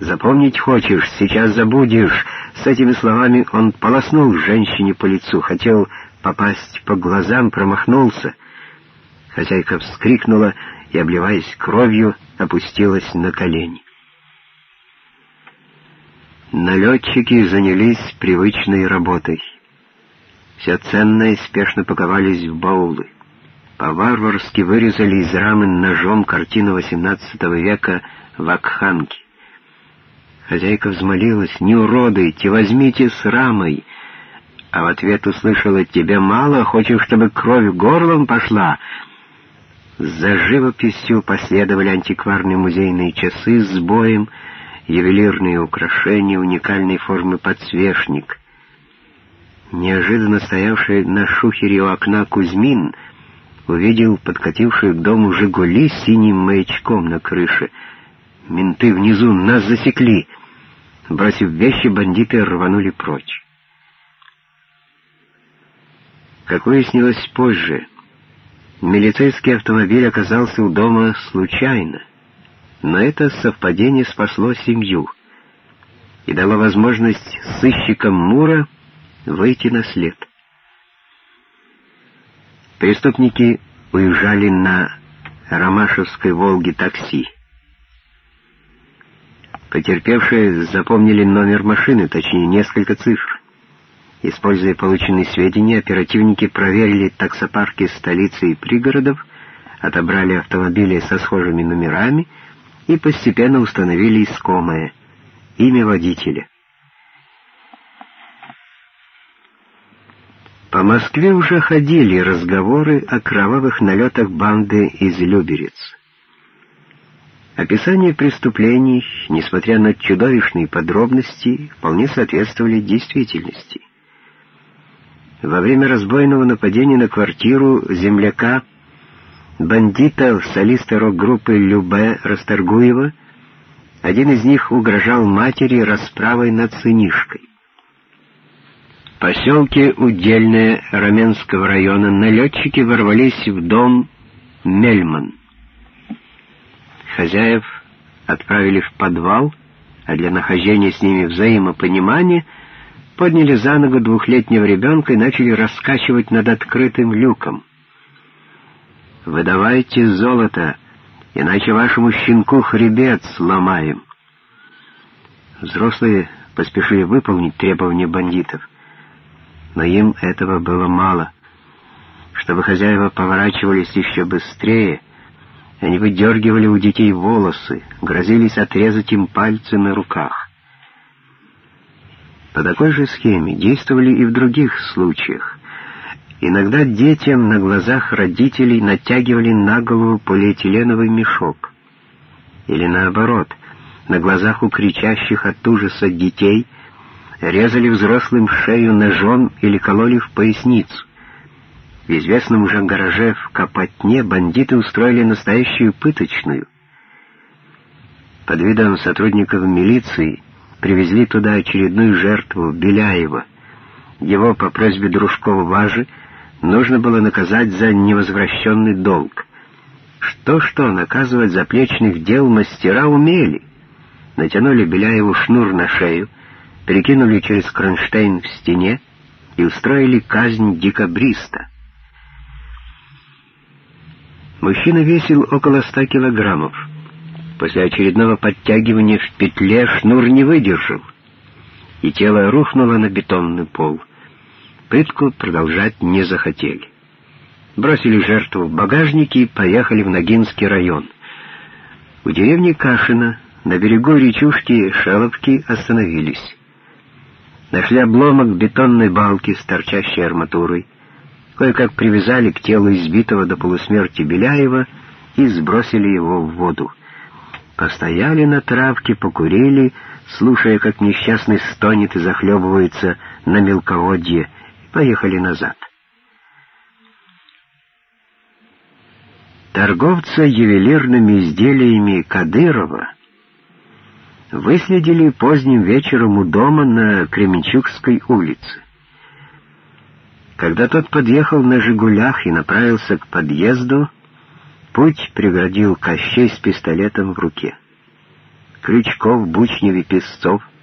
Запомнить хочешь, сейчас забудешь. С этими словами он полоснул женщине по лицу, хотел попасть по глазам, промахнулся. Хозяйка вскрикнула и, обливаясь кровью, опустилась на колени. Налетчики занялись привычной работой. Все ценное спешно паковались в баулы. По-варварски вырезали из рамы ножом картину XVIII века Вакханки. Хозяйка взмолилась, «Не уродуйте, возьмите с рамой!» А в ответ услышала, «Тебе мало? Хочешь, чтобы кровь горлом пошла?» За живописью последовали антикварные музейные часы с боем, ювелирные украшения, уникальной формы подсвечник. Неожиданно стоявший на шухере у окна Кузьмин увидел подкатившую к дому «Жигули» с синим маячком на крыше. «Менты внизу, нас засекли!» Бросив вещи, бандиты рванули прочь. Как выяснилось позже, милицейский автомобиль оказался у дома случайно, но это совпадение спасло семью и дало возможность сыщикам Мура выйти на след. Преступники уезжали на Ромашевской «Волге» такси. Потерпевшие запомнили номер машины, точнее несколько цифр. Используя полученные сведения, оперативники проверили таксопарки столицы и пригородов, отобрали автомобили со схожими номерами и постепенно установили искомое — имя водителя. По Москве уже ходили разговоры о кровавых налетах банды из Люберец. Описания преступлений, несмотря на чудовищные подробности, вполне соответствовали действительности. Во время разбойного нападения на квартиру земляка, бандита, солиста рок-группы Любе Расторгуева, один из них угрожал матери расправой над сынишкой. В поселке Удельное Раменского района налетчики ворвались в дом Мельман хозяев отправили в подвал, а для нахождения с ними взаимопонимания подняли за ногу двухлетнего ребенка и начали раскачивать над открытым люком. «Выдавайте золото, иначе вашему щенку хребет сломаем». Взрослые поспешили выполнить требования бандитов, но им этого было мало. Чтобы хозяева поворачивались еще быстрее — они выдергивали у детей волосы, грозились отрезать им пальцы на руках. По такой же схеме действовали и в других случаях. Иногда детям на глазах родителей натягивали на голову полиэтиленовый мешок. Или наоборот, на глазах у кричащих от ужаса детей резали взрослым шею ножом или кололи в поясницу. В известном уже гараже в Капотне бандиты устроили настоящую пыточную. Под видом сотрудников милиции привезли туда очередную жертву Беляева. Его по просьбе Дружкова-Важи нужно было наказать за невозвращенный долг. Что-что, наказывать заплечных дел мастера умели. Натянули Беляеву шнур на шею, перекинули через кронштейн в стене и устроили казнь декабриста. Мужчина весил около ста килограммов. После очередного подтягивания в петле шнур не выдержал, и тело рухнуло на бетонный пол. Пытку продолжать не захотели. Бросили жертву в багажнике и поехали в Ногинский район. У деревни Кашина на берегу речушки Шеловки остановились. Нашли обломок бетонной балки с торчащей арматурой, кое-как привязали к телу избитого до полусмерти Беляева и сбросили его в воду. Постояли на травке, покурили, слушая, как несчастный стонет и захлебывается на мелководье, и поехали назад. Торговца ювелирными изделиями Кадырова выследили поздним вечером у дома на Кременчугской улице. Когда тот подъехал на «Жигулях» и направился к подъезду, путь преградил Кощей с пистолетом в руке. Крючков, Бучнев и Песцов —